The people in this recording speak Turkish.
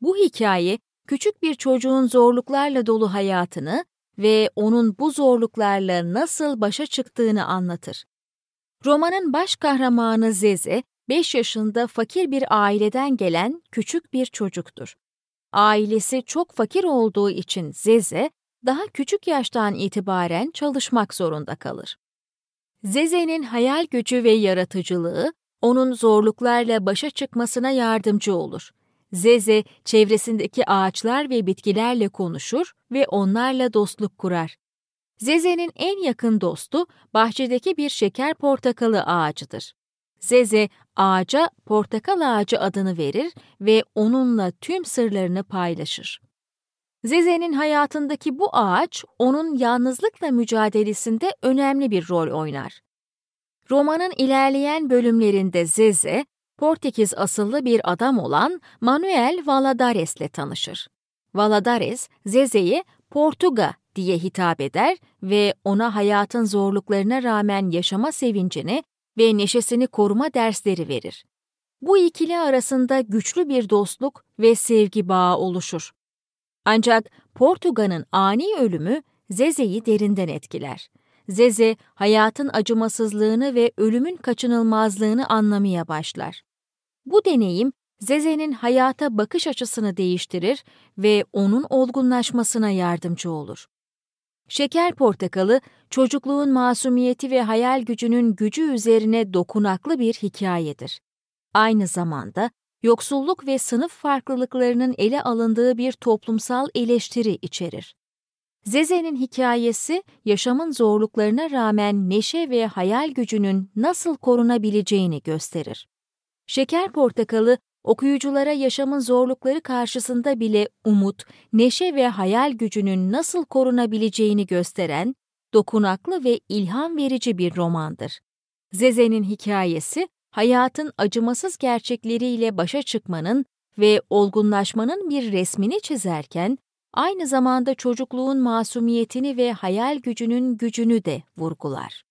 Bu hikaye, küçük bir çocuğun zorluklarla dolu hayatını ve onun bu zorluklarla nasıl başa çıktığını anlatır. Romanın baş kahramanı Zeze, 5 yaşında fakir bir aileden gelen küçük bir çocuktur. Ailesi çok fakir olduğu için Zeze, daha küçük yaştan itibaren çalışmak zorunda kalır. Zeze'nin hayal gücü ve yaratıcılığı, onun zorluklarla başa çıkmasına yardımcı olur. Zeze, çevresindeki ağaçlar ve bitkilerle konuşur ve onlarla dostluk kurar. Zeze'nin en yakın dostu bahçedeki bir şeker portakalı ağacıdır. Zeze, ağaca portakal ağacı adını verir ve onunla tüm sırlarını paylaşır. Zeze'nin hayatındaki bu ağaç, onun yalnızlıkla mücadelesinde önemli bir rol oynar. Romanın ilerleyen bölümlerinde Zeze, Portekiz asıllı bir adam olan Manuel Valadares ile tanışır. Valadares, Zeze'ye Portuga diye hitap eder ve ona hayatın zorluklarına rağmen yaşama sevincini ve neşesini koruma dersleri verir. Bu ikili arasında güçlü bir dostluk ve sevgi bağı oluşur. Ancak Portuga'nın ani ölümü Zeze'yi derinden etkiler. Zeze, hayatın acımasızlığını ve ölümün kaçınılmazlığını anlamaya başlar. Bu deneyim, Zeze'nin hayata bakış açısını değiştirir ve onun olgunlaşmasına yardımcı olur. Şeker Portakalı, çocukluğun masumiyeti ve hayal gücünün gücü üzerine dokunaklı bir hikayedir. Aynı zamanda yoksulluk ve sınıf farklılıklarının ele alındığı bir toplumsal eleştiri içerir. Zeze'nin hikayesi, yaşamın zorluklarına rağmen neşe ve hayal gücünün nasıl korunabileceğini gösterir. Şeker Portakalı, okuyuculara yaşamın zorlukları karşısında bile umut, neşe ve hayal gücünün nasıl korunabileceğini gösteren, dokunaklı ve ilham verici bir romandır. Zeze'nin hikayesi, hayatın acımasız gerçekleriyle başa çıkmanın ve olgunlaşmanın bir resmini çizerken, aynı zamanda çocukluğun masumiyetini ve hayal gücünün gücünü de vurgular.